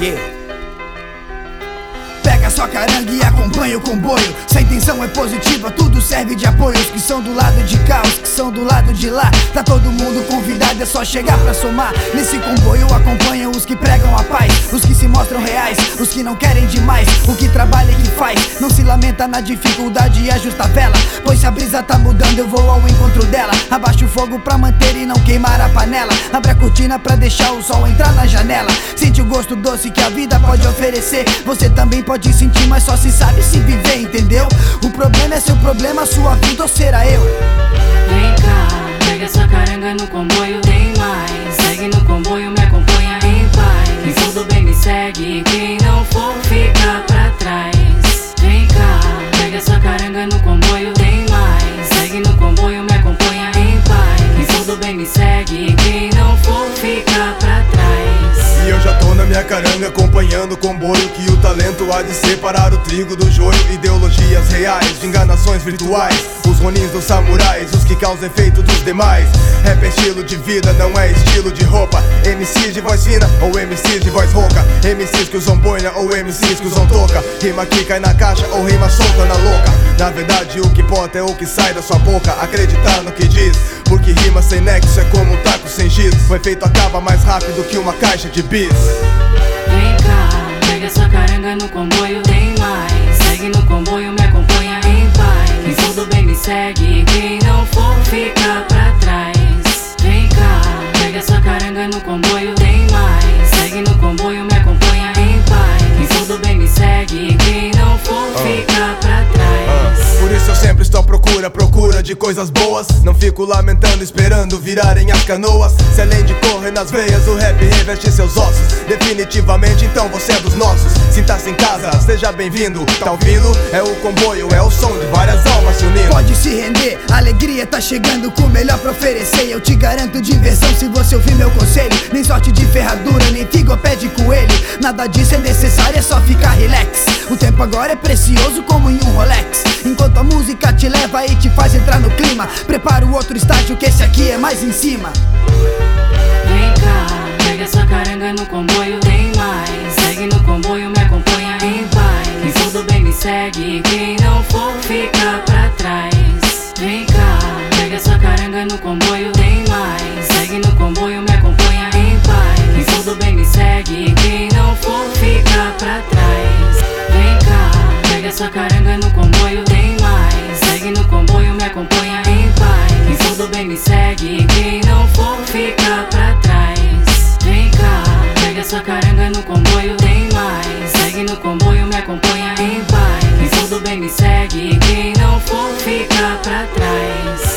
Yeah. Pega sua caranga e acompanha o comboio. Se a intenção é positiva, tudo serve de apoio. Os que são do lado de cá, os que são do lado de lá. Tá todo mundo convidado, é só chegar pra somar. Nesse comboio acompanham os que pregam a paz, os que se mostram reais, os que não querem demais. O que trabalha e que faz, não se lamenta na dificuldade e ajusta a vela. Se a brisa tá mudando, eu vou ao encontro dela. Abaixa o fogo pra manter e não queimar a panela. Abre a cortina pra deixar o sol entrar na janela. Sente o gosto doce que a vida pode oferecer. Você também pode sentir, mas só se sabe se viver, entendeu? O problema é seu problema, sua vida ou será eu? Vem cá, pega essa caranga no comboio, tem mais. Segue no comboio, me acompanha em paz. Quem for do bem me segue, quem não for fica pra trás. Vem cá, pega essa caranga no comboio, minha caranga acompanhando o comboio Que o talento há de separar o trigo do joio. Ideologias reais, enganações virtuais Os ronins dos samurais, os que causam efeito dos demais. Rap é estilo de vida, não é estilo de roupa. MCs de voz fina ou MCs de voz rouca? MCs que usam boina ou MCs que usam toca Rima que cai na caixa ou rima solta na louca? Na verdade o que importa é o que sai da sua boca. Acreditar no que diz Porque rima sem nexo é como um taco sem giz. O efeito acaba mais rápido que uma caixa de bis no comboio, tem mais. Segue no comboio, me acompanha em paz. Quem for do bem me segue, quem de coisas boas. Não fico lamentando, esperando virarem as canoas. Se além de correr nas veias, o rap reveste seus ossos. Definitivamente, então você é dos nossos. Sinta-se em casa, seja bem-vindo. Tá ouvindo? É o comboio, é o som de várias almas se unindo. Pode se render, a alegria tá chegando com o melhor pra oferecer. Eu te garanto diversão se você ouvir meu conselho. Nem sorte de ferradura, nem figo pé de coelho. Nada disso é necessário, é só ficar relax. O tempo agora é precioso como em um Rolex. Enquanto a música te leva e te faz entrar no clima. Prepara o outro estágio que esse aqui é mais em cima. Vem cá, pega essa caranga no comboio, tem mais. Segue no comboio, me acompanha em paz. Quem for do bem me segue, quem não for fica pra trás. Vem cá, pega essa caranga no comboio, tem mais. Segue no comboio, me acompanha em paz. Quem for do bem me segue, pega essa caranga no comboio, tem mais. Segue no comboio, me acompanha em paz. Quem for do bem me segue, quem não for fica pra trás.